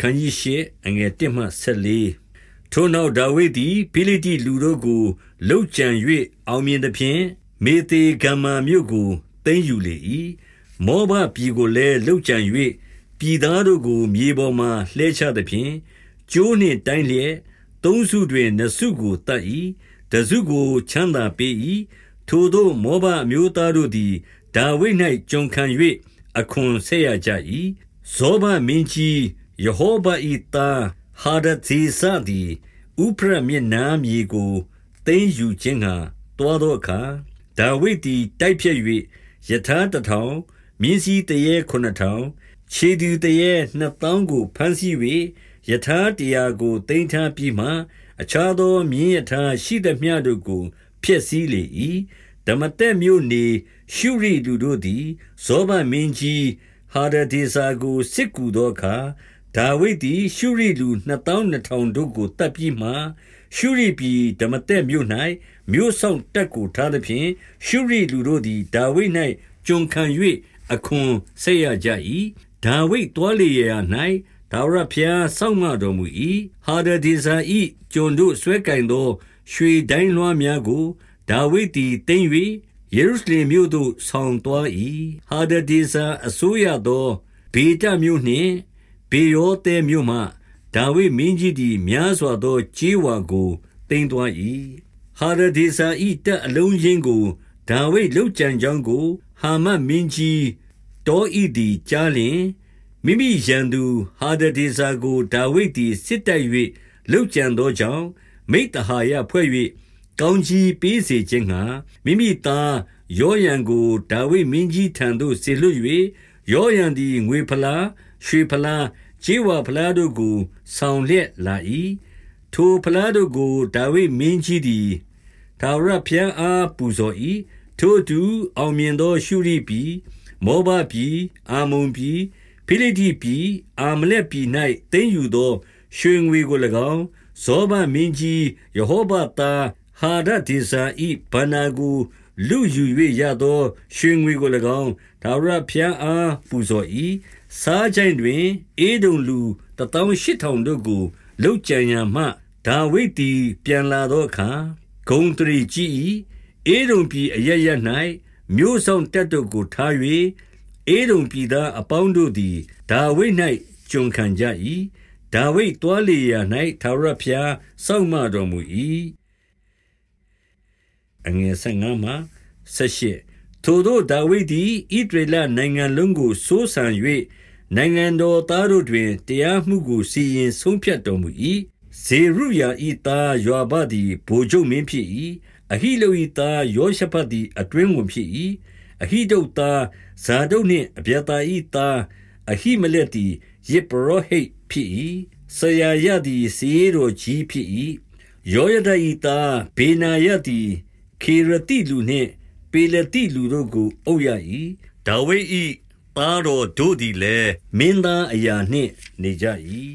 ခန်းကြီးရှေအငယ်1မှ14ထိုနောက်ဒါဝိဒ်သည်ဖိလိတိလူတို့ကိုလှုပ်ကြံ၍အောင်မြင်သဖြင့်မေသေဂမ္မာမြို့ကိုသိမ်းယူလေ၏မောဘပြည်ကိုလည်းလှုပ်ကြံ၍ပြည်သားတို့ကိုမြေပေါ်မှလှဲချသဖြင့်ကျိုးနှင့်တိုင်းလျက်သုံးစုတွင်နှစ်စုကိုတတ်၏တစုကိုချမ်းသာပေး၏ထိုတို့မောဘအမျိုးသားတို့သည်ဒါဝိဒ်၌ကြုံခံ၍အခွန်ဆက်ရကြ၏ဇောဘမင်းကြီး ယေဟောဘ၏သားဟာဒဇေဇသည်ဥဖရမျက်နှာမြေကိုသိမ်းယူခြင်းငှာတွားသောအခါဒါဝိဒ်သည်တိုက်ဖြတ်၍ယထာတထောင်မြင်းစည်းတရေခုနှစ်ထောင်ခြေသူတရေနှစ်တောင်းကိုဖမ်းဆီး၍ယထာတရားကိုတင်ထားပြီးမှအခြားသောမြင်းယထာရှိသမျှတို့ကိုဖျက်ဆီးလေ၏ဓမ္မတက်မြို့နေရှုရိလူတို့သည်ဇောဘမင်းကြီးဟာဒဒေဇာကိုစစ်ကူသောအခါ ဒါဝိဒ်သည် ရှုရိလူနှစ်တောင်းနှစ်ထောင်တို့ကိုတပ်ပြီးမှရှုရိပြည်ဓမ္မတက်မြို့၌မြို့ဆောင်တက်ကိုထားသဖြင့်ရှုရိလူတို့သည်ဒါဝိဒ်၌ကျွန်ခံ၍အခွန်ဆက်ရကြ၏ဒါဝိဒ်တွားလေရာ၌ဒါဝရဖျားစောင့်မတော်မူ၏ဟာဒဒေဇာ၏ကျွန်တို့ဆွဲကင်သော ရွှေတိုင်းလွှားများကိုဒါဝိဒ်သည်တင်၍ယေရုရှလင်မြို့သို့ဆောင်သွား၏ဟာဒဒေဇာအစိုးရသောဘေတမြို့နှင့် ဘေယောသဲမြို့မှဒါဝိဒ်မင်းကြီးသည်များစွာသောကြေးဝါကိုတင်သွား၏ဟာဒဒေဇာ၏တပ်အလုံးချင်းကိုဒါဝိဒ်လှုပ်ကြံကြောင်းကို ဟာမတ်မင်းကြီးတောဤသည်ကြားလျင်မိမိရန်သူဟာဒဒေဇာကိုဒါဝိဒ်သည်စစ်တိုက်၍လှုပ်ကြံသောကြောင့်မိတ္တဟာယဖွဲ့၍ကောင်းကြီးပေးစေခြင်းငှာမိမိသားယောရန်ကိုဒါဝိဒ်မင်းကြီးထံသို့ဆေလွတ်၍ယောရန်သည်ငွေဖလား ရွှေဖလားခြေဝါဖလားတို့ကို ဆောင်လျက်လာ၏ထိုဖလားတို့ကိုဒါဝိဒ်မင်းကြီးသည်သာရဖျံအားပူဇော်၏ထိုသူအောင်မြင်သောရှုရိပြည်မောဘပြည်အာမုန်ပြည်ဖိလိတိပြည်အာမလက်ပြည်၌တင်းယူသော ရွှေငွေကို၎င်းဇောဘမင်းကြီးယေဟောဘသားဟာဒဒေဇာဤဗနာကို လူယူ၍ရသောရွှေငွေကို၎င်းဒါဝရဖျံအားပူဇော်၏စားကြိုင်တွင်အေဒုံလူတထောင်ရှစ်ထောင်တို့ကိုလှုပ်ကြံရမှဒါဝိဒ်သည် ပြန်လာသောအခါဂုံတရီကြည်၏အေဒုံပြည်အရရ၌မြို့ဆောင်တက်တို့ကိုထား၍အေဒုံပြည်သားအပေါင်းတို့သည်ဒါဝိဒ်၌ကျွန်ခံကြ၏ဒါဝိဒ်တွားလေရာ၌သာရဖျားစောင့်မတော်မူ၏ အငယ်15မှ18ထိုတို့ဒါဝိဒ်သည်ဣဒရလနိုင်ငံလုံးကိုစိုးစံ၍နိုင်ငံတော်သားတို့တွင်တရားမှုကိုစီရင်ဆုံးဖြတ်တော်မူ၏ဇေရုယာဤသားယောဘသည်ဗိုလ်ချုပ်မင်းဖြစ်၏အဟိလုဤသားယောရှဖတ်သည်အတွင်းဝင်ဖြစ်၏အဟိဒုတ်သားဇာဒုတ်နှင့်အဗျာတာဤသားအဟိမလက်သည်ယေပရောဟိတ်ဖြစ်၏ဆရာယသည်စီရိုကြီးဖြစ်၏ယောယဒဤသားဘေနာယသည် ခေရတိလူနှင့် ပေလတိလူတို့ကို အုပ်ရ၏ဒါဝိဒ်၏သားတော်တို့သည်လည်း မင်းသားအရာနှင့် နေကြ၏